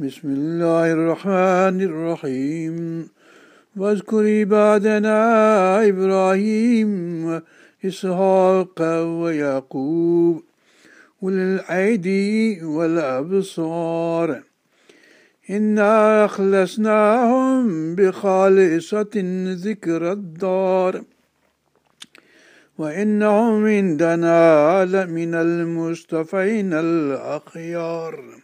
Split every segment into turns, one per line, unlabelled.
بسم الله الرحمن الرحيم واذكر عبادنا إبراهيم وإسحاق ويعقوب أولي الأيدي والأبصار إنا أخلصناهم بخالصة ذكر الدار وإنهم عندنا لمن المصطفين الأخيار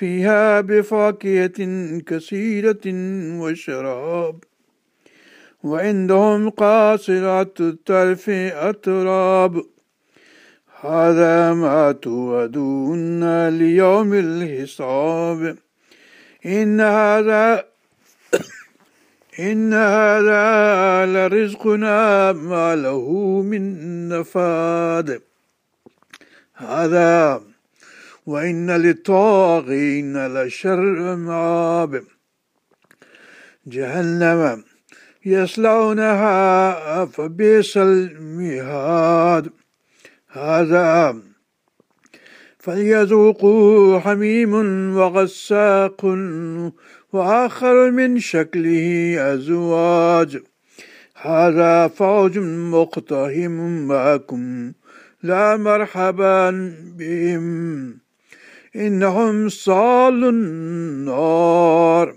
فيها بفاكهة كثيرة وشراب. وعندهم قاصرات الطرف أتراب. هذا ما توعدون ليوم الحساب. إن هذا إن هذا لرزقنا ما له من نفاد. هذا وإن للطاغين لشر مآب جهنم يصلونها فبئس المهاد. هذا فليذوقوا حميم وغساق وآخر من شكله أزواج. هذا فوج مقتهم معكم. لا مرحبا بهم. إنهم صالوا النار.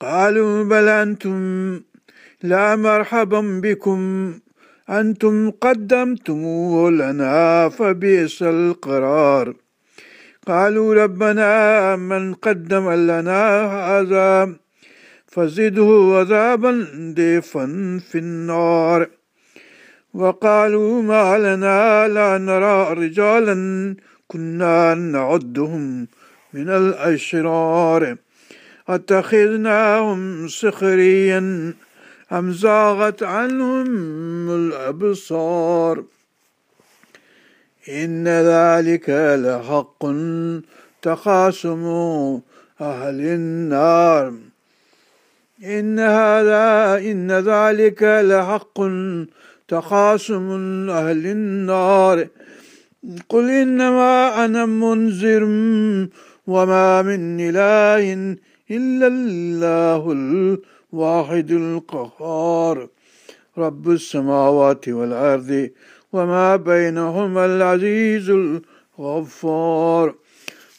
قالوا بل أنتم لا مرحبا بكم. أنتم قدمتموه لنا فبئس القرار. قالوا ربنا من قدم لنا هذا فزده عذابا ضيفا في النار. وقالوا ما لنا لا نرى رجالا كنا نعدهم من الأشرار. أتخذناهم سخريا أم زاغت عنهم الأبصار؟ إن ذلك لحق تخاصم أهل النار. إن هذا إن ذلك لحق تخاصم أهل النار. قل إنما أنا منذر وما من إله إلا الله الواحد القهار. رب السماوات والأرض وما بينهما العزيز الغفار.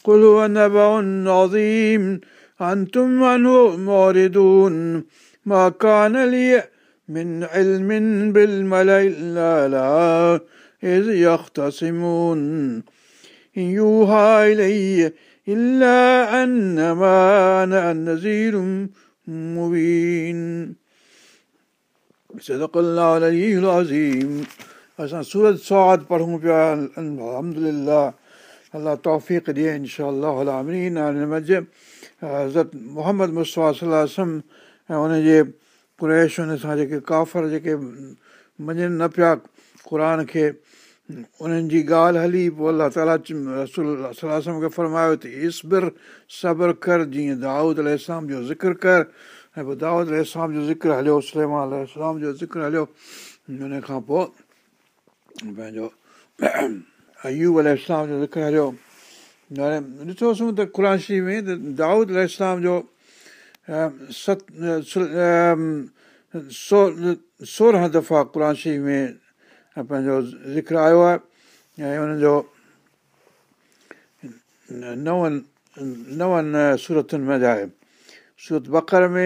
قل هو نبأ عظيم. أنتم عنه معرضون. ما كان لي من علم بالملأ الأعلى. إذ يختصمون إن يوحى إلي إلا أنما أنا نذير مبين صدق الله العلي العظيم असां सूरत सवाद पढ़ूं पिया अलहमदिल्ला अलाह तौफ़ीक़ ॾिए इनशा अमीन मज हज़रत मोहम्मद मुस्तफ़ा ऐं हुनजे कुरैश हुन सां जेके काफ़र जेके मञनि न पिया क़ुर खे انهن جي ڳالهه هلي پوءِ الله تالا رسول کي فرمايو ته اسبر صبر ڪر جيئن دائود ال جو ذڪر ڪر. ۽ پوءِ دائود ال جو ذڪر هليو سلما جو ذڪر هليو. ان کان پوءِ پنهنجو ايوب ال جو ذڪر هليو. هاڻي ڏٺوسين ته شريف ۾ ته دائود ال جو ست سورهن دفعا قر شريف ۾ پنهنجو ذڪر آيو آهي ۽ انهن جو نون نون صورتن ۾ آهي. سورت بڪر ۾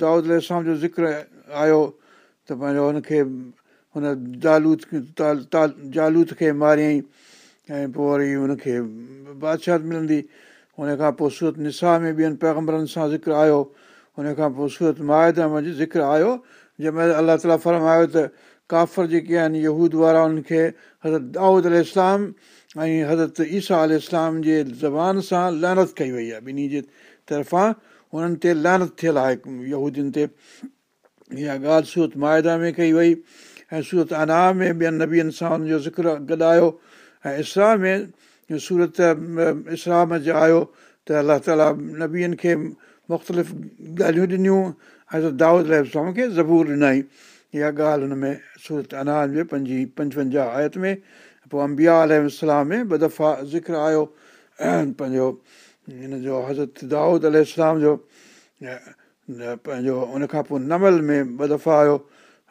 دائود اسلام جو ذڪر آيو ته پنهنجو هن کي هن جالوت جالوت کي ماريئين ۽ پوءِ وري هن کي بادشاهه ملندي. هن کان پوءِ سورت نسا ۾ ٻين پيگمبرن سان ذڪر آيو. هن کان پوءِ سورت ماهدا ذڪر آيو جنهن مهل الله تالا فرمايو ته ڪافر جيڪي آهن يهود وارا انهن کي حضرت دائود ال اسلام ۽ حضرت ايسا ال جي زبان سان لهنت ڪئي وئي آهي ٻنهي جي طرفان هنن تي لهنت ٿيل آهي يهودين تي اها ڳالهه سورت مئادا ۾ ڪئي وئي ۽ سورت انام ۾ ٻين نبين سان هن جو ذڪر گڏايو ۽ اسرا ۾ سورت اسلام جو آيو ته الله تالا نبين کي مختلف ڳالهيون ڏنيون ۽ دائود اسلام کي زبور ڏنئي اها ڳالهه هن ۾ سورت اناج ۾ پنجين پنجونجاهه آيت ۾ پوءِ امبيا الارم ۾ ٻه دفعا ذڪر آيو پنهنجو هن جو حضرت دائود الارم جو پنهنجو ان کان پوءِ نمل ۾ ٻه دفعا آيو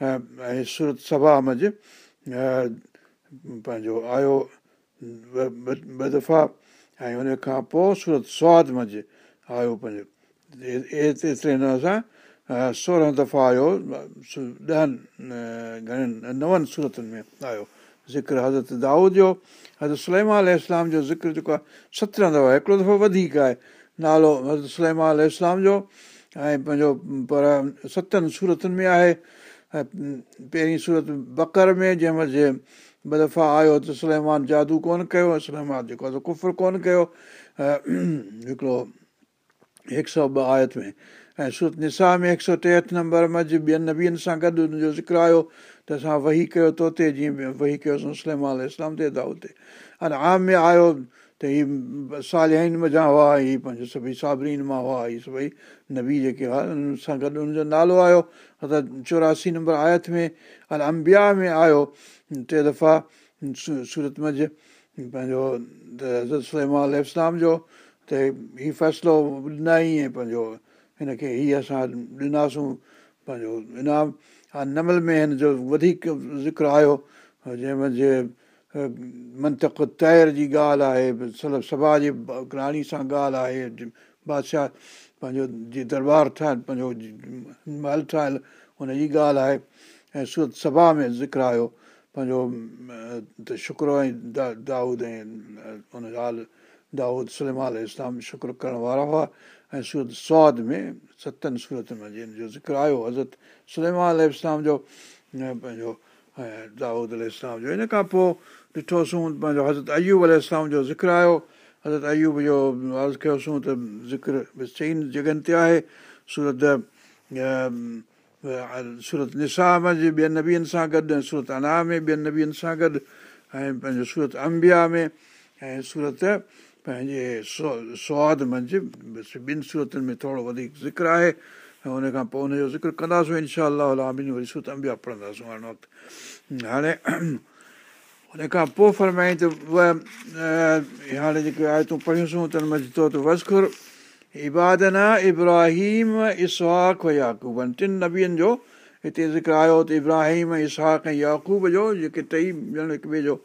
۽ سورت سڀا منجهه پنهنجو آيو ٻه دفعا ۽ ان کان پوءِ سورت سواد منجهه آيو پنهنجو ايتري نموني سان سورهن دفعا آيو ڏهن گهڻن نون صورتن ۾ آيو ذڪر حضرت دائود جو حضرت سليما اسلام جو ذڪر جيڪو آهي سترهن دفعا هڪڙو دفعو وڌيڪ آهي نالو حضرت سليما اسلام جو ۽ پنهنجو پر ستن صورتن ۾ آهي پهرين سورت بڪر ۾ جنهن مهل ٻه دفعا آيو ته سليمان جادو ڪونه ڪيو سليمان جيڪو آهي ڪفر ڪونه ڪيو هڪڙو هڪ سؤ ٻه آيت ۾۽ سورت نسا ۾ هڪ سؤ ٽيهٺ نمبر منجهه ٻين نبين سان گڏ هن جو ذڪر آيو ته اسان وهي ڪيو تو تي جيئن وهي ڪيوسين سليما اسلام تي دائو تي. اني عام ۾ آيو ته هيءَ ساليان مزا هئا هيءَ پنهنجو سڀئي سابرين مان هئا هيءَ سڀئي نبي جيڪي هئا هن سان گڏ هن جو نالو آيو ته چوراسي نمبر آيت ۾. اني امبيا ۾ آيو ٽي دفعا سورت منجهه پنهنجو حضرت سليما اسلام جو ته هيءُ فيصلو ڏنئي پنهنجو هن کي هيءَ اسان ڏناسون پنهنجو انعام. ها نمل ۾ هن جو وڌيڪ ذڪر آيو جنهن منجهه منتڪ تير جي ڳالهه آهي سلڀ سڀا جي راڻي سان ڳالهه آهي بادشاهه پنهنجو جيئن درٻار ٺاهيل پنهنجو مهل ٺاهيل هن جي ڳالهه آهي. ۽ سورت سڀا ۾ ذڪر آيو پنهنجو ته شڪر ۽ دا دائود ۽ هن ڳالهه دائود سلما اسلام شڪر ڪرڻ وارا هئا ۽ سورت سواد ۾ ستن صورتن جن جو ذڪر آيو حضرت سلما اسلام جو پنهنجو ۽ دائود اسلام جو ان کان پوءِ ڏٺوسين پنهنجو حضرت ايوب اسلام جو ذڪر آيو حضرت ايوب جو عرض ڪيوسين ته ذڪر چئين جڳهين تي آهي سورت سورت نسا منجهه ٻين نبين سان گڏ ۽ سورت انا ۾ ٻين نبين سان گڏ ۽ پنهنجو سورت امبيا ۾۽ سورت پنهنجي سواد منجهه بس ٻن صورتن ۾ ٿورو وڌيڪ ذڪر آهي ۽ هن کان پوءِ هن جو ذڪر ڪنداسين انشا وري سورت امبيا پڙهنداسين هاڻي وقت. هاڻي هن کان پوءِ فرمائين ته هاڻي جيڪي آيتون پڙهيونسين ته منجهه تو ته وزکر ابادنا ابراهيم اسهاڪ ياقوب. ٽن نبين جو هتي ذڪر آيو ته ابراهيم اسهاڪ ۽ ياقوب جو جيڪي ٽئي ڄڻ هڪ ٻئي جو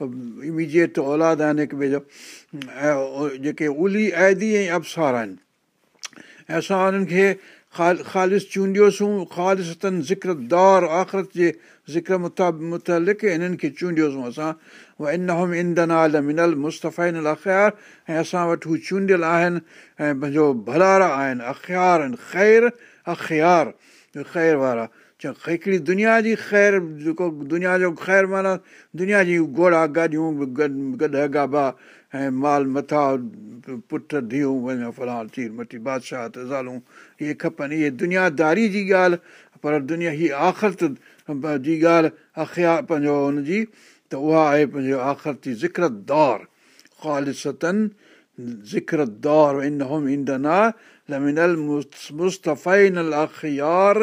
اميجئيٽ اولاد آهن هڪ ٻئي جو. ۽ جيڪي الي ايندي ۽ ابسار آهن. ۽ اسان انهن کي خال خالص چونڊيوسين. خالستن ذڪر دور آخرت جي ذڪر متا مطلق کي چونڊيوسين اسان. ان هوم اندنال منل مستفين اخيار ۽ اسان وٽ هو چونڊيل آهن. ۽ پنهنجو ڀلارا آهن. اخيار آهن. خير اخيار. خير وارا هڪڙي دنيا جي خير جيڪو دنيا جو خير معنيٰ دنيا جي گهوڙا گاڏيون گڏ گابا ۽ مال مٿان پٽ ڌيئرون وڃو فلاڻ چير مٽي بادشاهه ته زالون اهي کپن اهي دنياداري جي ڳالهه پر دنيا هيءَ آخرت جي ڳالهه اخيا پنهنجو هن جي ته اها آهي پنهنجو آخرتي ذڪر دور خالستن ذڪر دور ان هوم ايندنا لمنل مستفين اخيار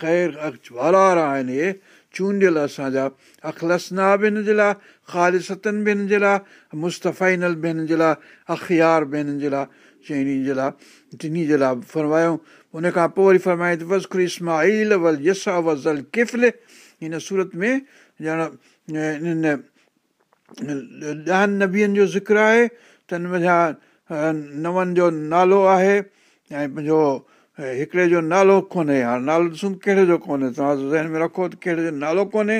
خير ڀلار آهن اهي چونڊيل اسان جا اکلسنا به هن جي لاءِ خالستن به هن جي لاءِ مستفينل به هن جي لاءِ اخيار به هنن جي لاءِ چئني جي لاءِ ٽنهي جي لاءِ فرمايون ان کان پوءِ وري فرمائي ته اسماعيل ول يسا وزل ڪفل هن سورت ۾ ڄڻ هن ڏهن نبين جو ذڪر آهي ته هن وڃان نون جو نالو آهي ۽ پنهنجو هڪڙي جو نالو ڪونهي هاڻي نالو ڏسون ڪهڙي جو ڪونهي توهان ذهن ۾ رکو ته ڪهڙي جو نالو ڪونهي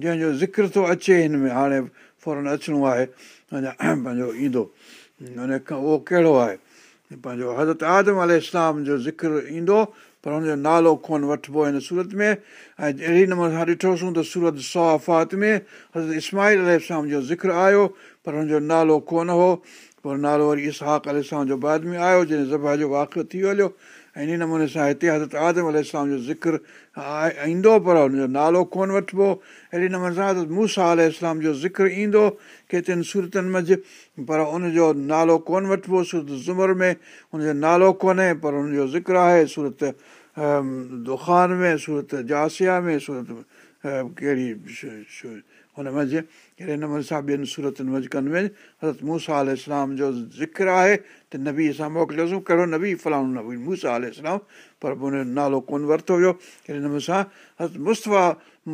جنهن جو ذڪر ٿو اچي هن ۾ هاڻي فورن اچڻو آهي اڃا پنهنجو ايندو هن کان اهو ڪهڙو آهي پنهنجو حضرت آدم ال اسلام جو ذڪر ايندو پر هن جو نالو ڪونه وٺبو هن سورت ۾۽ اهڙي نموني سان ڏٺوسين ته سورت سوفات ۾ حضرت اسماهيل ال اسلام جو ذڪر آيو پر هن جو نالو ڪونه هو پوءِ نالو وري اسهاڪ ال اسلام جو بعد ۾ آيو جنهن زبا جو واقعو ٿي هليو ۽ ان نموني سان هتي حضرت آدم ال اسلام جو ذڪر ايندو پر هن جو نالو ڪونه وٺبو. اهڙي نموني سان حضرت موسيٰ ال اسلام جو ذڪر ايندو ڪيترن صورتن منجهه پر ان جو نالو ڪونه وٺبو سورت زمر ۾ هن جو نالو ڪونهي پر هن جو ذڪر آهي سورت دکان ۾ سورت جاسيا ۾ سورت ڪهڙي هن منجهه اهڙي نموني سان ٻين صورتن ۾ حضرت موسيٰ ال اسلام جو ذڪر آهي ته نبي اسان موڪليوسين. ڪهڙو نبي؟ فلاڻو نبي موسيٰ ال اسلام پر هن نالو ڪونه ورتو ويو. اهڙي نموني سان حضرت مصطفيٰ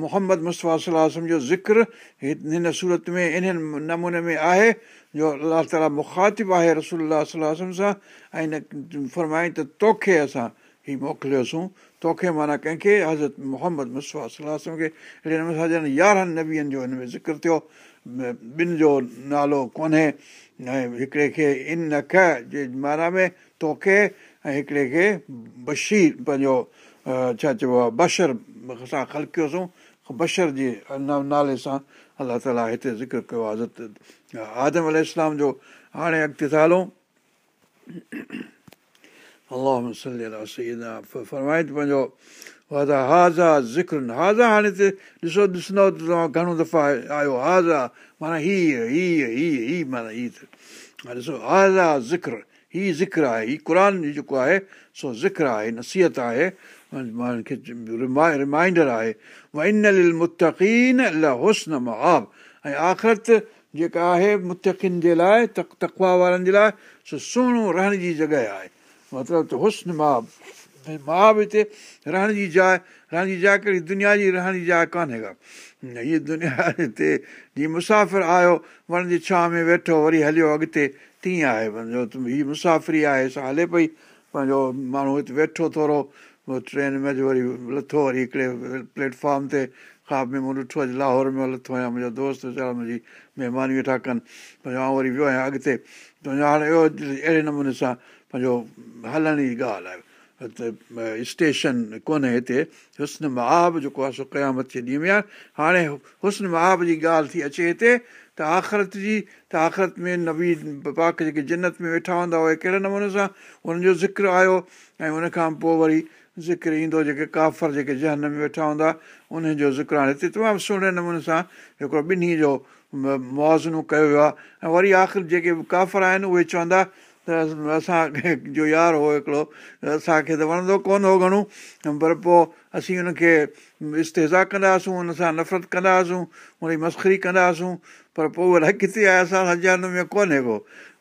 محمد مصطفيٰ صلاح جو ذڪر هن سورت ۾ ان نموني ۾ آهي جو الله تالا مکاتب آهي رسول صلاح سان. ۽ هن فرمائي ته توکي اسان هيءُ موڪليوسين توکي معنيٰ ڪنهن کي حضرت محمد مصطفيٰ صلاح کي اهڙي نموني سان ڄڻ يارهن نبين جو هن ۾ ذڪر ٿيو. ٻن جو نالو ڪونهي. ۽ هڪڙي کي ان نک جي معنيٰ ۾ توکي ۽ هڪڙي کي بشير پنهنجو ڇا چئبو آهي بشر سان خلڪيوسين بشر جي نالي سان الله تالا هتي ذڪر ڪيو آهي. حضرت آدم ال جو هاڻي اڳتي ٿا هلون الله فرمائي ٿي پنهنجو هازا هازا ذڪر هازا هاڻي هتي ڏسو ڏسندؤ ته توهان گهڻو دفعا آيو هازا معنيٰ هيءَ هيءَ هيءَ هيءَ معنيٰ هيءَ هاڻي ڏسو هازا ذڪر هيءَ ذڪر آهي هيءَ قر جيڪو آهي سو ذڪر آهي نصيحت آهي ماڻهن کي ريمائينڊر آهي متقين هسن مهاب ۽ آخرت جيڪا آهي متقن جي لاءِ تڪ تڪوا وارن جي لاءِ سو سهڻو رهڻ جي جڳهه آهي مطلب ته هسن ماءُ ماءُ به هتي رهڻ جي جاءِ رهڻ جي جاءِ ڪهڙي دنيا جي رهڻ جي جاءِ ڪانهي ڪا. هيءَ دنيا هتي جيئن مسافر آيو وڻ جي ڇانو ۾ ويٺو وري هليو اڳتي تيئن آهي سمجهو هيءَ مسافري آهي سا هلي پئي پنهنجو ماڻهو هتي ويٺو ٿورو ٽرين ۾ وري لٿو وري هڪڙي پليٽ فارم تي خواب ۾ مون ڏٺو اڄ لاهور ۾ لٿو آهيان منهنجا دوست ويچارا منهنجي مهرباني ويٺا ڪن پنهنجو آئون وري ويو آهيان اڳتي ته هاڻي اهڙي نموني سان پنهنجو هلڻ جي ڳالهه آهي. اسٽيشن ڪونهي هتي. هسن مهاب جيڪو آهي سو قيامت جي ڏينهن ۾ آهي. هاڻي هسن مهاب جي ڳالهه ٿي اچي هتي ته آخرت جي ته آخرت ۾ نبي پاڪ جيڪي جنت ۾ ويٺا هوندا اهي ڪهڙي نموني سان؟ هن جو ذڪر آيو ۽ ان کان پوءِ وري ذڪر ايندو جيڪي ڪافر جيڪي جنهن ۾ ويٺا هوندا ان جو ذڪر هاڻي هتي تمام سهڻي نموني سان هڪڙو ٻنهي جو مئازنو ڪيو ويو آهي. ۽ وري آخر جيڪي ڪافر آهن اهي چوندا ته اسان جو يار هو هڪڙو اسان کي ته وڻندو ڪونه هو گهڻو پر پوءِ اسين هن کي استيزا ڪندا هئاسين هن سان نفرت ڪندا هئاسين هن جي مسکري ڪندا هئاسين پر پوءِ ڪٿي آهي اسان سان جنت ۾ ڪونهي ڪو.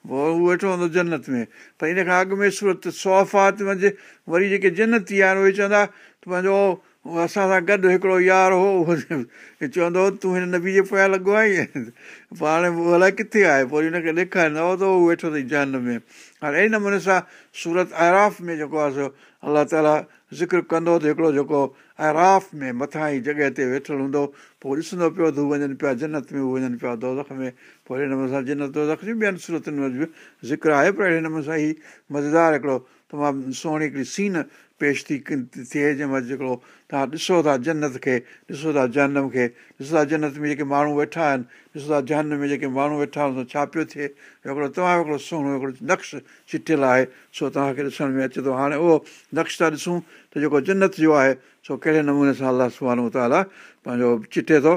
پوءِ اهو ويٺو هوندو جنت ۾. پر ان کان اڳ ۾ سورت سوفات منجهه وري جيڪي جنتي آهن اهي چوندا ته پنهنجو اسان سان گڏ هڪڙو يار هو اهو چوندو تون هن نبي جي پويان لڳو آهين پوءِ هاڻي الائي ڪٿي آهي پوءِ وري هن کي ڏيکاريندو ته اهو ويٺو اٿئي جنهن ۾ هاڻي اهڙي نموني سان سورت آراف ۾ جيڪو آهي سو الله تالا ذڪر ڪندو ته هڪڙو جيڪو آراف ۾ مٿان ئي جڳهه تي ويٺل هوندو پوءِ ڏسندو پيو ته هو وڃن پيا جنت ۾ هو وڃن پيا دوزک ۾ پوءِ اهڙي نموني سان جنت دوزک جي ٻين صورتن ۾ به ذڪر آهي پر اهڙي نموني سان ئي مزيدار هڪڙو تمام سهڻي هڪڙي سين پيش ٿي ٿئي جنهن مهل هڪڙو توهان ڏسو ٿا جنت کي ڏسو ٿا جنم کي ڏسو ٿا جنت ۾ جيڪي ماڻهو ويٺا آهن ڏسو ٿا جنم ۾ جيڪي ماڻهو ويٺا آهن ڇا پيو ٿئي؟ هڪڙو تمام هڪڙو سهڻو هڪڙو نڪش چٽيل آهي. سو توهان کي ڏسڻ ۾ اچي ٿو. هاڻي اهو نڪش ٿا ڏسون ته جيڪو جنت جو آهي سو ڪهڙي نموني سان الله سبانو تالا پنهنجو چٽي ٿو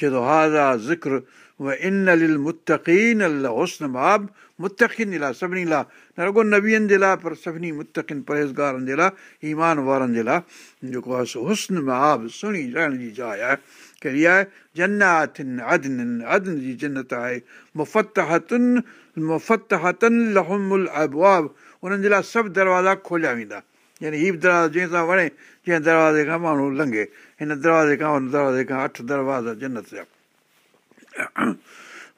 چئي ٿو هازا ذڪر ان متقين هسن ماب متقن جي لاءِ سڀني لاءِ نه رڳو نبين جي لاءِ پر سڀني متقن پرهيزگارن جي لاءِ ايمان وارن جي لاءِ جيڪو آهي سو هسن سهڻي رهڻ جي جاءِ آهي ڪهڙي آهي جناتن ادن ادن جي جنت آهي مفت هتن مفت هتن لهمل ابواب انهن جي لاءِ سڀ دروازا کوليا ويندا يعني هيءُ به دروازو جنهن سان وڻي جنهن دروازي کان ماڻهو لنگهي هن دروازي کان هن دروازي کان اٺ دروازا جنت جا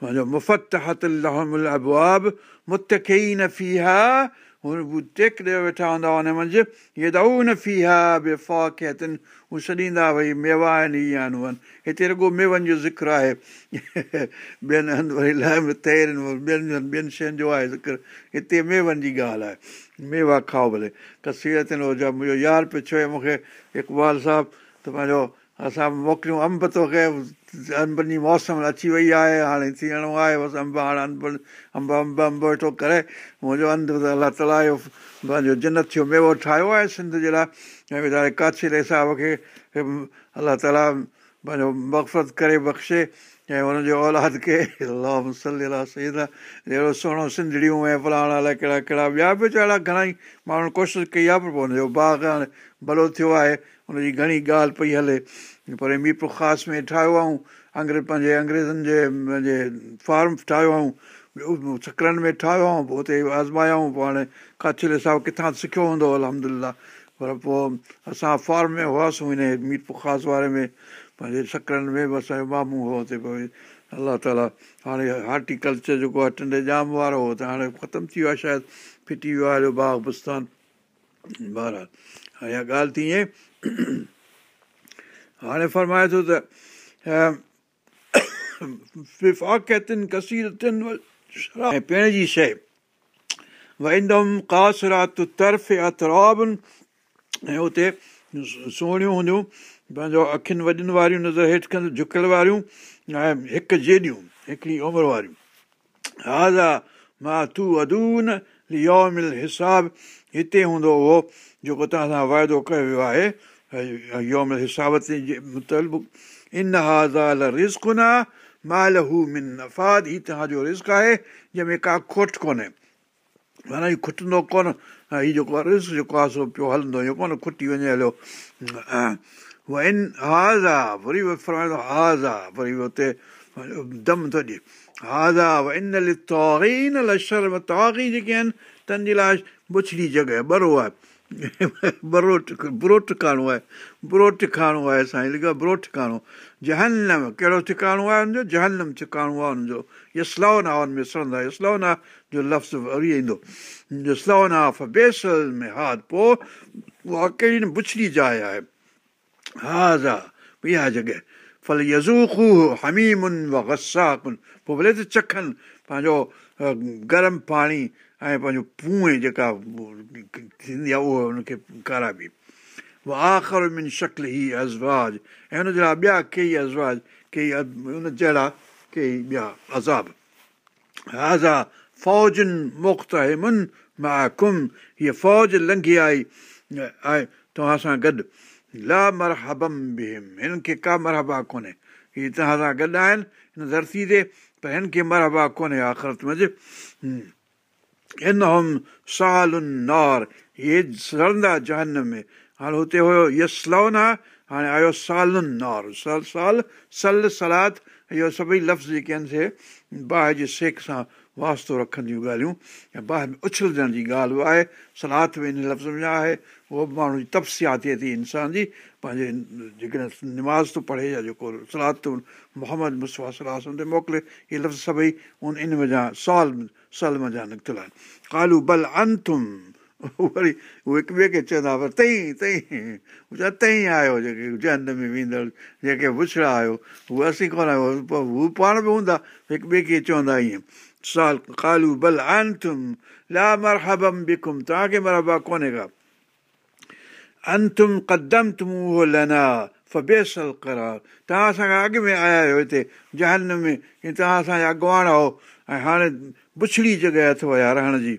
مفت هت لهمل ابواب متقين في ها هو ٽيڪ ڏي ويٺا هوندا منجهه اهي ته اهو نه في ها به فاقيتن هو ڇڏيندا ڀئي ميوا آهن هيءَ آهن هتي رڳو ميون جو ذڪر آهي ٻين هنڌ وري لاءِ تير ٻين ٻين شين جو آهي ذڪر هتي ميون جي ڳالهه آهي ميوا کائو ڀلي ڪسيرت هجان منهنجو يار پيو چئي مون کي اڪبال صاحب ته پنهنجو اسان موڪليون انب توکي انبن جي موسم اچي وئي آهي هاڻي ٿيڻو آهي بس انب هاڻي انب انب انب انب ويٺو ڪري منهنجو انڌ ته الله تالا جو پنهنجو جنت جو ميوو ٺاهيو آهي سنڌ جي لاءِ ۽ ويچاري ڪاڇري صاحب کي الله تالا پنهنجو مقفرت ڪري بخشي ۽ هن جي اولاد کي الله اهڙو سهڻو سنڌڙيون ۽ فلاڻا الائي ڪهڙا ڪهڙا ٻيا به ويچارا گهڻيئي ماڻهن ڪوشش ڪئي آهي پر پوءِ هن جو باغ هاڻي ڀلو ٿيو آهي هن جي گهڻي ڳالهه پئي هلي. پر ميرپر خاص ۾ ٺاهيو ۽ انگريز پنهنجي انگريزن جي پنهنجي فارم ٺاهيو ۽ ٻيو چڪرن ۾ ٺاهيو ۽ پوءِ هتي آزمايائون پوءِ هاڻي ڪاچلي صاحب ڪٿان سکيو هوندو الهمدلا پر پوءِ اسان فارم ۾ هئاسين هن ميرپر خاص واري ۾ پنهنجي چڪرن ۾ به اسان جو مامو هو هتي پوءِ الله تالا هاڻي هارٽڪلچر جيڪو آهي ٽنڊي جام وارو هو ته هاڻي ختم ٿي ويو آهي شايد ڦٽي ويو آهي باغ بستان ائين هاڻي فرمائي ٿو طرف سهڻيون هونديون. پنهنجو اکين وڏين واريون نظر هيٺ ڪند جهڪيل واريون. ۽ هڪ جيڏيون هڪڙي عمر واريون. هازا مان تون ادون يومل حساب هتي هوندو اهو جيڪو توهان سان واعدو ڪيو ويو آهي يوم حساب تي مطلب ان هازا رسڪ نه مال هو من نفاد هيءُ توهان جو رسڪ آهي جنهن ۾ ڪا کوٽ ڪونهي معنيٰ هيءُ کٽندو ڪونه هيءُ جيڪو آهي رسڪ جيڪو آهي سو پيو هلندو اهو ڪونه کٽي وڃي هليو ان هازا وري فرمائيندو هازا وري هتي دم ٿو ڏئي هازا ان توگين لشر توگي جيڪي آهن تن جي لاءِ بڇڙي جڳهه ٻرو آهي. برو برو ٽڪاڻو آهي. برو ٽڪاڻو آهي سائين آهي برو ٽڪاڻو جهنم ڪهڙو ٽڪاڻو آهي هن جو؟ جهنم ٽڪاڻو آهي هن جو. هن ۾ يسلائن آهي جو لفظ وري ايندو. ها پوءِ اها ڪهڙي نه بڇڙي جاءِ آهي. ها اها جڳهه. ڦل يزوکو هميمن گساڪن پوءِ ڀلي ته چکن پنهنجو گرم پاڻي ۽ پنهنجو پوئي جيڪا ٿيندي آهي اها هن کي ڪارابي آخر من شڪل ازواج ۽ هن جهڙا ٻيا ڪئي ازواج ڪئي هن جهڙا ڪئي ٻيا عذاب هازا فوجن مختهمن ماڪم هيءَ فوج لنگهي آئي آهي توهان سان گڏ لا مرهبم به هنن کي ڪا مرهبا ڪونهي هيءَ توهان سان گڏ آهن هن ڌرتي تي پر هن کي مرهبا ڪونهي آخرت منجهه ان هوم نار اهي سڙندا جنهن ۾ هاڻي هتي هيو يسلائن آهي هاڻي آيو سالن نار سل سال سل سلاد اهو سڀئي لفظ جيڪي آهن سي باهه جي سيڪ سان واستو رکنديون ڳالهيون ۽ باهه ۾ اڇلجڻ جي ڳالهه به آهي سلاد به ان لفظ ۾ آهي اهو به ماڻهو جي تپسيا ٿئي ٿي انسان جي پنهنجي جيڪڏهن نماز ٿو پڙهي يا جيڪو سلاد ٿو محمد مسوا صلاح تي موڪلي اهي لفظ سڀئي ان ان وڃان سال سل مزا نڪتل آهن ڪالو بل انتم وري اهي هڪ ٻئي کي چوندا پر ٿئي ٿئي ٿئي آيو جيڪي جنهن ۾ ويندڙ جيڪي بڇڙا آهيو اهي اسين ڪونه آهيو هو پاڻ به هوندا هڪ ٻئي کي چوندا ائين مرهبا ڪونهي ڪا انتم قدم توهان اسان کان اڳ ۾ آيا آهيو هتي جنهن ۾ توهان اسان جا اڳواڻ آهيو ۽ هاڻي بڇڙي جڳهه اٿو يا رهڻ جي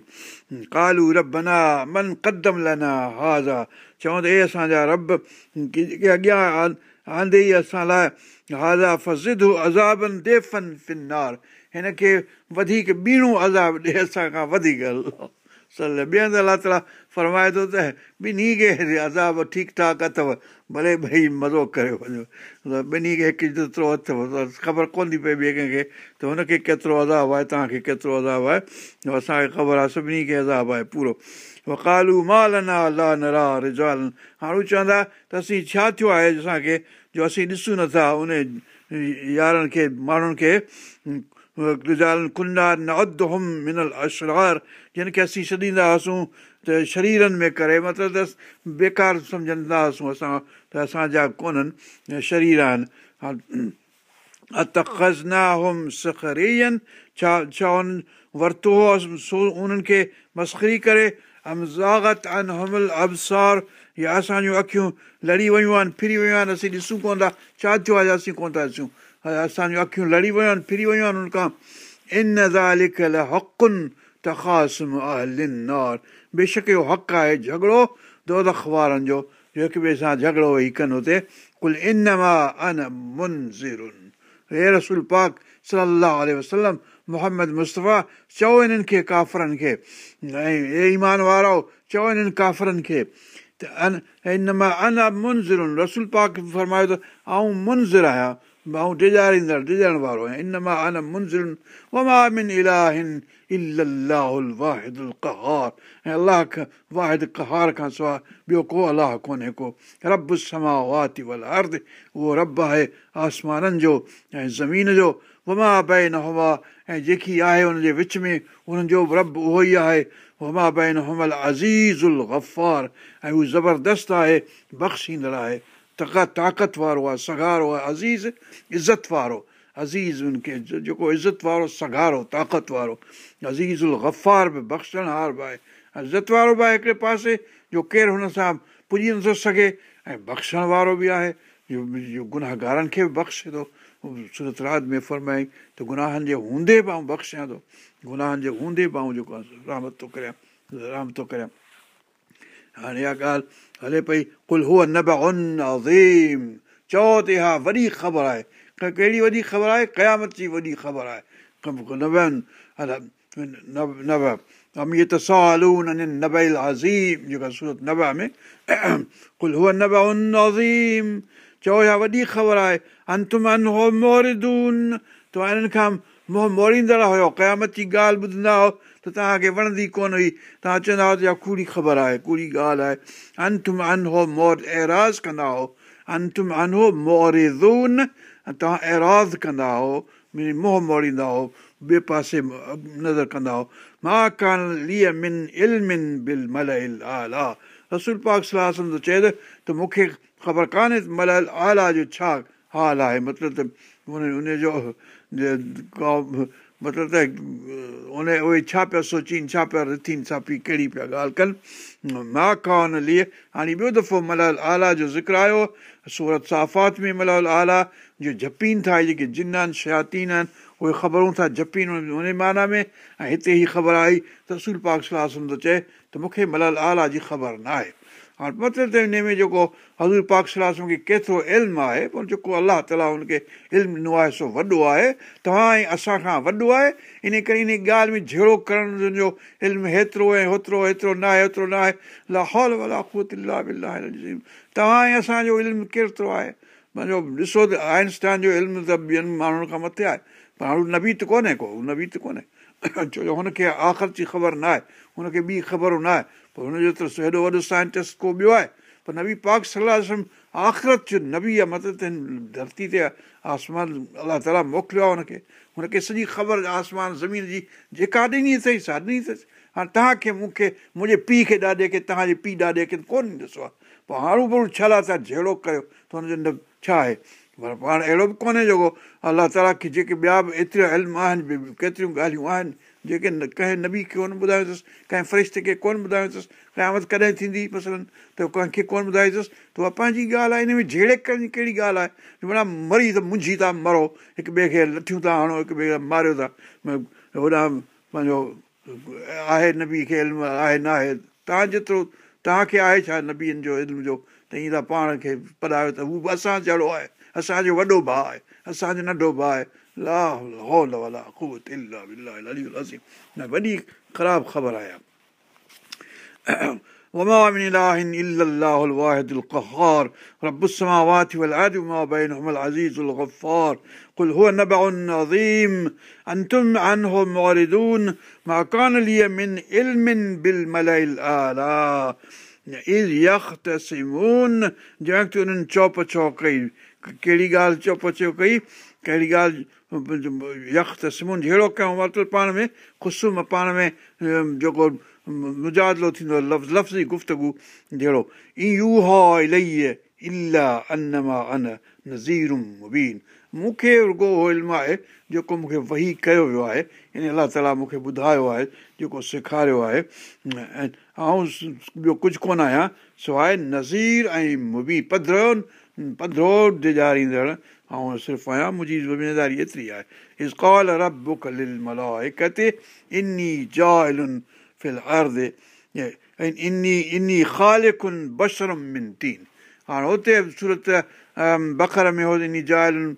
ڪالو ربنا من قدم لنا هازا چوندو هي اسان جا رب اڳيان آندي اسان فنار هن کي وڌيڪ ٻيڻو عذاب ڏي اسان کان وڌيڪ سل ٻئي هنڌ الله تالا فرمائي ٿو ته ٻنهي کي عذاب ٺيڪ ٺاڪ اٿو ڀلي ڀئي مزو ڪري وڃو. ٻنهي کي هڪ جيترو اٿو خبر ڪونه ٿي پئي ٻئي ڪنهن کي ته هن کي ڪيترو عذاب آهي توهان کي ڪيترو عذاب آهي. اسان کي خبر آهي سڀني کي عذاب آهي پورو. وڪالو مال نه الله نرا رزال هاڻي چوندا ته اسين ڇا ٿيو آهي اسان کي جو اسين ڏسون نٿا ان يارن کي ماڻهن کي ندم منل اشرار جن کي اسين ڇڏيندا هئاسين ته شريرن ۾ ڪري مطلب ته بيڪار سمجهندا هئاسين اسان ته اسان جا ڪونهن شرير آهن ات خزنا هم سکريين ڇا ڇا ان ورتو هو انهن کي مسڪري ڪري امزاگت ان همل ابسار يا اسان جون اکيون لڙي ويون آهن ڦري ويون آهن اسين ڏسون ڪونه ٿا ڇا ٿيو آهي اسين ڪونه ٿا ڏسون اسان جون اکيون لڙي ويون آهن ڦري ويون آهن ان بيشڪ اهو حق آهي جهڳڙو دودک وارن جو هڪ ٻئي سان جهڳڙو ويهي ڪن هتي ڪل ان مان منظرن هي رسول پاڪ صلاح وسلم محمد مصطفيٰ چئو انهن کي ڪافرن کي ۽ هي ايمان وارو چئو انهن ڪافرن کي ته ان هن مان ان منظرن رسول پاڪ فرمايو ته آئون منظر آهيان ۽ ڊڄاريندڙ ڊڄڻ وارو آهيان ان مان ان منظرن وما من الاهن ڪهار ۽ الله کان واحد ڪهار کان سواءِ ٻيو ڪو الله ڪونهي ڪو رب سما وات ول ارد اهو رب آهي آسمانن جو ۽ زمين جو وما بين هوا ۽ جيڪي آهي هن جي وچ ۾ هنن جو رب اهو ئي آهي وما بين همل عزيز ال گفار ۽ اهو زبردست آهي بخشيندڙ آهي تڪا طاقت وارو آهي سگارو آهي عزيز عزت وارو عزيز هن کي جيڪو عزت وارو سگهارو طاقت وارو عزيز ال گفار به بخشڻهار به آهي عزت وارو به آهي هڪڙي پاسي جو ڪير هن سان پڄي نٿو سگهي ۽ بخشڻ وارو به آهي جو گناهگارن کي به بخشي ٿو سورت رات ۾ فرمائي ته گناهن جي هوندي به آئون بخشيان ٿو گناهن جي هوندي به آئون جيڪو آهي رحمت ٿو ڪريان رحم ٿو ڪريان هاڻي اها ڳالهه هلي پئي ڪل هوءَ نه عظيم چئو ته اها وڏي خبر آهي ڪهڙي وڏي خبر آهي قيامت جي وڏي خبر آهي اميت سالون نبل عظيم جيڪا سورت نبا ۾ ڪل هوءَ نب عظيم چئو اها وڏي خبر آهي انتم ان هو موردون توهان انهن کان موهه موڙيندڙ هيو. قيامت ڳالهه ٻڌندا هو ته توهان کي وڻندي ڪونه هئي. توهان چوندا هئا ته اها ڪوڙي خبر آهي ڪوڙي ڳالهه آهي. انتم ان هو مور ايراز ڪندا هو انتم ان هو موردون توهان ايراز ڪندا هو موهه موڙيندا هو ٻئي پاسي نظر ڪندا هو مان ڪانه لي من المن بل مهل ال اعليٰ. رسول پاڪ صلاح چئي ته مون کي خبر ڪانهي مهل اعليٰ جو ڇا حال آهي. مطلب ته ان مطلب ته ان اهي ڇا پيا سوچين ڇا پيا رٿين ڇا پئي ڪهڙي پيا ڳالهه ڪن مان ڪانه لي هاڻي ٻيو دفعو ملال اعليٰ جو ذڪر آيو سورت سافات ۾ ملال اعليٰ جو جپين ٿا جيڪي جن آهن شياتين آهن اهي خبرون ٿا جپين ان معنيٰ ۾۽ هتي ئي خبر آئي ته رسول پاڪ صلاح ٿو چئي ته مون کي ملال اعليٰ جي خبر نه آهي هاڻي مطلب ته هن ۾ جيڪو حضور پاڪ صلاح کي ڪيترو علم آهي پر جيڪو الله تالا هن کي علم ڏنو آهي سو وڏو آهي توهان ۽ اسان کان وڏو آهي ان ڪري ان ڳالهه ۾ جهڙو ڪرڻ جو علم هيترو ۽ هوترو هيترو نه آهي هيترو نه آهي لاهول توهان ۽ اسان جو علم ڪيترو آهي منهنجو ڏسو ته آئنسٽائن جو علم ته ٻين ماڻهن کان مٿي آهي پر هاڻي نبي ته ڪونهي ڪو نبي ته ڪونهي ڇو جو هن کي آخر جي خبر نه آهي هن کي ٻي خبر نه آهي پر هن جو ته هيڏو وڏو سائنٽسٽ ڪو ٻيو آهي. پر نبي پاڪ صلاح آخرت جو نبي آهي مطلب ته ڌرتي تي آسمان الله تالا موڪليو آهي هن کي هن کي سڄي خبر آسمان زمين جي جيڪا ڏني اٿئي سا ڏني اٿس هاڻي توهان کي مون کي منهنجي پيءُ کي ڏاڏي کي توهان جي پيءُ ڏاڏي کي ڪونه ڏسو آهي. پوءِ هرو ڀرو ڇلا ٿا جهڙو ڪيو ته هن جو نه ڇا آهي؟ پر پاڻ اهڙو به ڪونهي جيڪو الله تالا کي جيڪي ٻيا به ايترا علم آهن ڪيتريون ڳالهيون آهن جيڪي ڪنهن نبي ڪونه ٻڌايو اٿس ڪنهن فرشتي کي ڪونه ٻڌايو اٿس قيامت ڪڏهن ٿيندي مسلن ته ڪنهن کي ڪونه ٻڌائي اٿس ته اها پنهنجي ڳالهه آهي هن ۾ جهڙي ڪرڻ جي ڪهڙي ڳالهه آهي؟ معنيٰ مري ته منجهي ٿا مرو هڪ ٻئي کي لٺيون ٿا هڻو هڪ ٻئي کي ماريو ٿا. هوڏان پنهنجو آهي نبي کي علم آهي نه آهي؟ توهان جيترو توهان کي آهي ڇا نبيئن جو علم جو؟ ته ائين توهان پاڻ کي پڙهايو ته هو به اسان جهڙو آهي اسان جو وڏو ڀاءُ آهي اسان جو ننڍو ڀاءُ آهي वॾी ख़राबु ख़बर आहे وما من إله إلا الله الواحد القهار رب السماوات والأرض وما بينهما العزيز الغفار قل هو نبع عظيم أنتم عنه معرضون ما كان لي من علم بالملأ الأعلى إذ يختصمون जंहिं ते उन्हनि चौप चौ कई कहिड़ी ॻाल्हि चौप चयो कई ڪهڙي ڳالهه يک ته سمن جهڙو ڪيون مطلب پاڻ ۾ خشم پاڻ ۾ جيڪو مجادلو ٿيندو آهي لفظ لفظي گفتگ جهڙو ئي يو ها الاهي الا ان مان ان نزيرم مبين مون کي اهو علم آهي جيڪو مون کي وهي ڪيو ويو آهي ان الله تالا مون کي ٻڌايو آهي جيڪو سيکاريو آهي ۽ ٻيو ڪجهه ڪونه آهيان سواءِ نذير ۽ مبي پڌرو پڌرو ڏجاريندڙ ۽ صرف آهيان منهنجي ذميداري ايتري آهي اس ڪال رب بڪ لل ملائي ڪتي اني جائلن فل ارد اني اني خالڪن بشرم من تين هاڻي هتي سورت بکر ۾ هو ان جائلن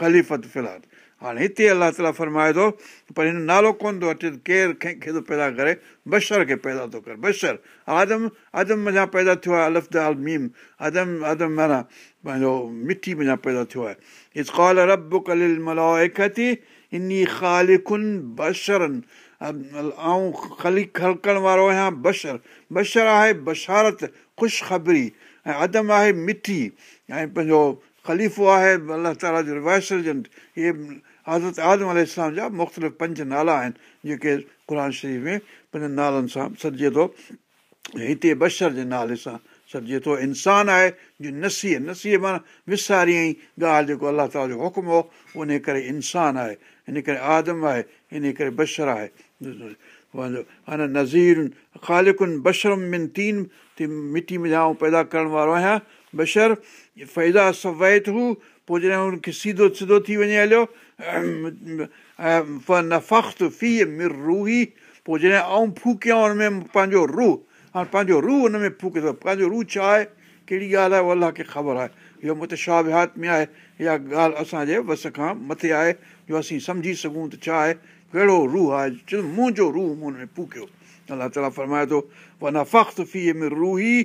خليفت في الحال هاڻي هتي الله تالا فرمائي ٿو پر هن نالو ڪونه ٿو اچي ڪير ڪنهن کي ٿو پيدا ڪري بشر کي پيدا ٿو ڪري. بشر آدم آدم مڃان پيدا ٿيو آهي الف دال ميم. آدم آدم معنيٰ پنهنجو مٺي مڃان پيدا ٿيو آهي. اس ڪال رب ڪلل ملائڪتي ان خالڪن بشرن. ۽ خالي خلڪڻ وارو آهيان بشر. بشر آهي بشارت خوشخبري. ۽ آدم آهي مٺي. ۽ پنهنجو خليفو آهي الله تالا جو جن اهي حضرت آدم ال جا مختلف پنج نالا آهن جيڪي قر شريف ۾ پنجن نالن سان سڏجي ٿو. هتي بشر جي نالي سان سڏجي ٿو. انسان آهي جو نسيهه نسيهه معنيٰ وساريءَ ڳالهه جيڪو الله تالا جو حڪم هو ان ڪري انسان آهي ان ڪري آدم آهي ان ڪري بشر آهي. هاڻي نذير خالڪن بشرم من تين مٽي مجائون پيدا ڪرڻ وارو آهيان بشر فيزا سويت هو پوءِ جڏهن هن کي سيڌو سڌو ٿي وڃي هليو نفت في مر روهي پوءِ جڏهن آئون فوڪيان هن ۾ پنهنجو روهه هاڻي پنهنجو روهه هن ۾ فوڪي ٿو پنهنجو روهه ڇا آهي ڪهڙي ڳالهه آهي اها الله کي خبر آهي اهو مون ته شابهات ۾ آهي اها ڳالهه اسان جي وس کان مٿي آهي جو اسين سمجهي سگهون ته ڇا آهي ڪهڙو روهه آهي منهنجو روهه مون هن ۾ فوڪيو الله تالا فرمائي ٿو ونا فخت في ۾ روهي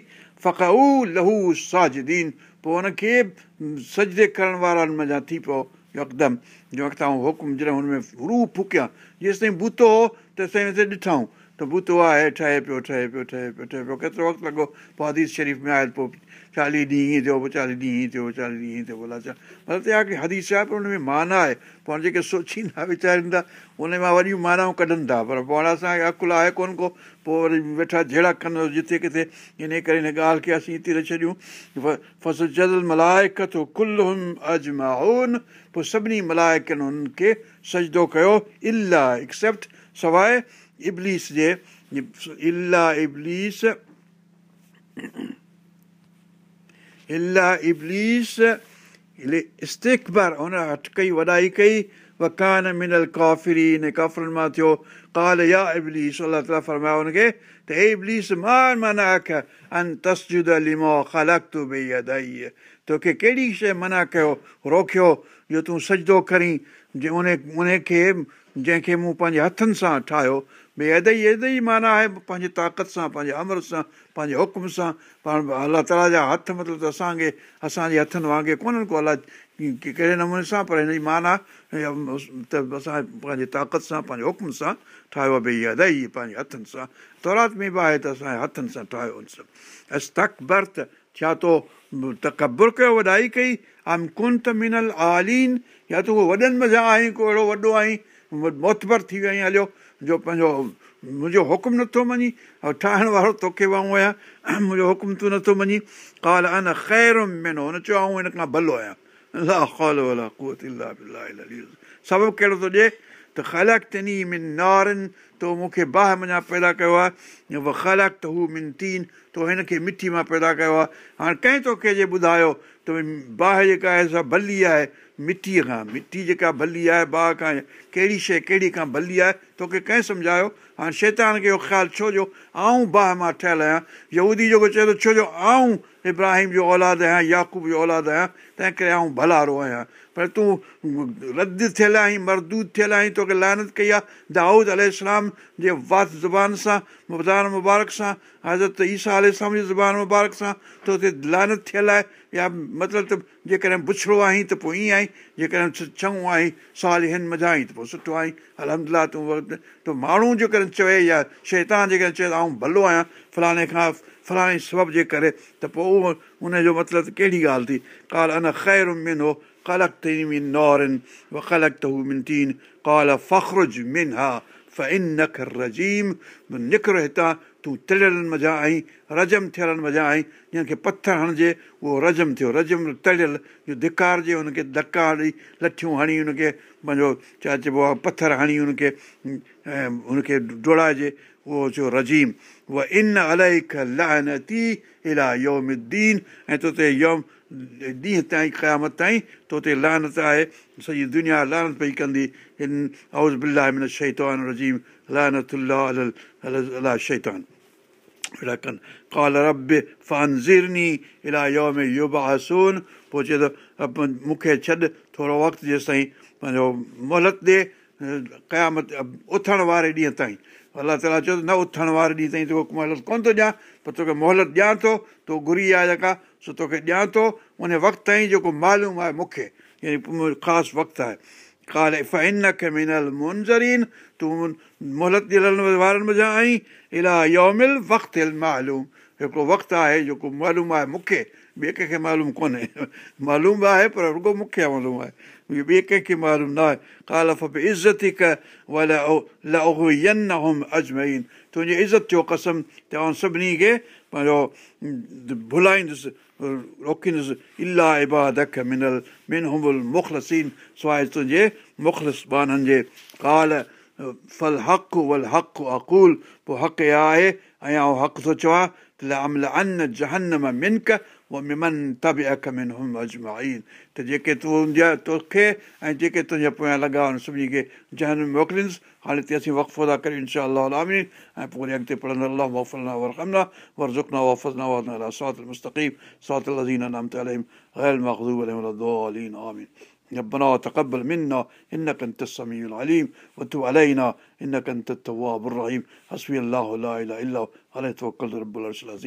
فخو لهو ساجدين پوءِ هن کي سجدي ڪرڻ وارن مڃان ٿي پيو يڪدم جو اڳتان حڪم جڏهن هن ۾ روهه فوڪيان جيستائين بوتو هو تيستائين ڏٺئون ته بوتو آهي ٺهي پيو ٺهي پيو ٺهي پيو ٺهي پيو ڪيترو وقت لڳو پوءِ حديث شريف ۾ آيل پوءِ چاليهه ڏينهن ائين ٿيو پوءِ چاليهه ڏينهن ائين ٿيو چاليهه ڏينهن ٿيو ڀلا ڇا مطلب آهي ڪه حديث آهي پر هن ۾ معنيٰ آهي پوءِ هاڻي جيڪي سوچيندا ويچارين ٿا ان مان وڏيون مانائون ڪڍن ٿا پر پوءِ هاڻي اسان کي عقل آهي ڪونه ڪو پوءِ وري ويٺا جهڙا ڪن جتي ڪٿي ان ڪري هن ڳالهه کي اسين هتي ڇڏيون ڪل اجمائن پوءِ سڀني ملائڪن هنن کي سجدو ڪيو الاهه ايڪسيپٽ سواءِ ڪهڙي شيءِ منا ڪيو روڪيو جو تون سجدو ان کي جنهن کي مون پنهنجي هٿن سان ٺاهيو. ڀئي ادئي ادئي معنيٰ آهي پنهنجي طاقت سان پنهنجي امرت سان پنهنجي حڪم سان پاڻ الله تالا جا هٿ مطلب ته اسان کي اسان جي هٿن وانگر ڪونهن ڪو الله ڪهڙي نموني سان پر هن جي معنيٰ ته اسان پنهنجي طاقت سان پنهنجي حڪم سان ٺاهيو آهي ڀئي ادئي پنهنجي هٿن سان. تورات ۾ به آهي ته اسان جي هٿن سان ٺاهيو هن سڀ. اس تڪ برت ڇا تو تڪبر ڪيو وڏائي ڪئي. عام ڪن ته منل آلين. يا تون وڏن مزا آهين ڪو اهڙو وڏو آهين موتبر ٿي ويو آهين هليو جو پنهنجو منهنجو حڪم نٿو مڃي ٺاهڻ وارو توکي وانگر آهيان منهنجو حڪم تون نٿو مڃي ڪال ان خير چيو آئون هن کان ڀلو آهيان سبب ڪهڙو ٿو ڏئي ته خلق تني من نارن تو مون کي باهه مڃان پيدا ڪيو آهي خلق ته هو من تين تو هن کي مٺي مان پيدا ڪيو آهي هاڻي ڪنهن توکي جي ٻڌايو ته ڀئي باهه جيڪا آهي سا ڀلي آهي مٽيءَ کان مٽي جيڪا ڀلي آهي باهه کان ڪهڙي شيءِ ڪهڙي کان ڀلي آهي توکي ڪنهن سمجهايو هاڻي شيطان کي اهو خيال ڇو جو آئون باهه مان ٺهيل آهيان يهودي جيڪو چئي ٿو ڇو جو آئون ابراهيم جو اولاد آهيان ياقوب جو اولاد آهيان تنهن ڪري آئون ڀلارو آهيان پر تون رد ٿيل آهين مردود ٿيل آهين توکي لعنت ڪئي آهي دائود ال جي وات زبان سان مبدان مبارڪ سان حضرت ايسا اسلام جي زبان مبارڪ سان ته هتي لعنت ٿيل آهي. يا مطلب ته جيڪڏهن بڇڙو آهين ته پوءِ ائين آئي جيڪڏهن چڱو آهين سال هن مزا آئي ته پوءِ سٺو آهين. الهمدلا تون ته ماڻهو جيڪڏهن چوي يا شيطان جيڪڏهن چئي آئون ڀلو آهيان فلاڻي کان فلاڻي سبب جي ڪري ته پوءِ اهو ان جو مطلب ڪهڙي ڳالهه ٿي؟ ڪال ان خير من هو ڪلڪ من نورن و ڪلڪ ته هو من تين ڪال فکرج من ها رجيم نڪرو هتان تون تريلن مزا آهين رجم ٿيلن مزا آهين جنهن کي پٿر هڻجي اهو رجم ٿيو رجم تريل جو ڌڪارجي هن کي ڌڪا ڏيئي لٺيون هڻي هن کي پنهنجو ڇا چئبو آهي پٿر هڻي هن کي ۽ هن کي ڊوڙائجي اهو ٿيو رجيم اها ان الاهي لهنتي الا يومدين ۽ تو تي يوم ڏينهن تائين قيامت تائين تو تي لعنت آهي سڄي دنيا لعنت پئي ڪندي ان اوز بلا من شيطان رجيم لعنت الا شيطان اهڙا ڪن ڪال رب فانزرني الا يوم يباسون پوءِ چئي ٿو مون کي ڇڏ ٿورو وقت جيس تائين پنهنجو موهلت ڏي قيامت اٿڻ واري ڏينهن تائين الله تالا چيو نه اٿڻ واري ڏينهن تائين توکي موهلت ڪونه ٿو ڏيان پر توکي موهلت ڏيان ٿو تو گهري آهي جيڪا سو توکي ڏيان ٿو ان وقت تائين جيڪو معلوم آهي مون کي يعني خاص وقت آهي ڪال ان کي منل منزرين تون موهلت ڏيڻ وارن مزا آهين الا يومل وقت معلوم هڪڙو وقت آهي جيڪو معلوم آهي مون کي ٻئي ڪنهن کي معلوم ڪونهي. معلوم آهي پر رڳو مون کي معلوم آهي. ٻئي ڪنهن کي معلوم نه آهي. ڪال به عزت ئي اجمئين تنهنجي عزت جو قسم ته آئون سڀني کي پنهنجو ڀلائيندس روڪيندس. الاهه اباد اک منل من همل مخلسين. سواءِ تنهنجي مخلص بانن جي. ڪال ڦل حق ول حق اقول. پوءِ حق اها آهي ۽ آئون حق چوان त अमल अन जहनम मिनक उहो मिमन तब अख मिन हुम अजमाइन त जेके तुंहिंजा तोखे ऐं जेके तुंहिंजा पोयां लॻा आहिनि सभिनी खे जहन में मोकिलींदुसि हाणे हिते असीं वक़फ़ो था करियूं इनशा आमीन ऐं पोइ वरी अॻिते पढ़ंदा अलाह वफ़लना वरक़मना वरज़ुकना वफ़ज़ना वरना सवात المستقيم صراط الذين أنعمت عليهم غير المغضوب عليهم ولا الضالين آمين ربنا تقبل منا إنك أنت السميع العليم وتب علينا إنك أنت التواب الرحيم. حسبي الله لا إله إلا هو عليه توكلت رب العرش العظيم.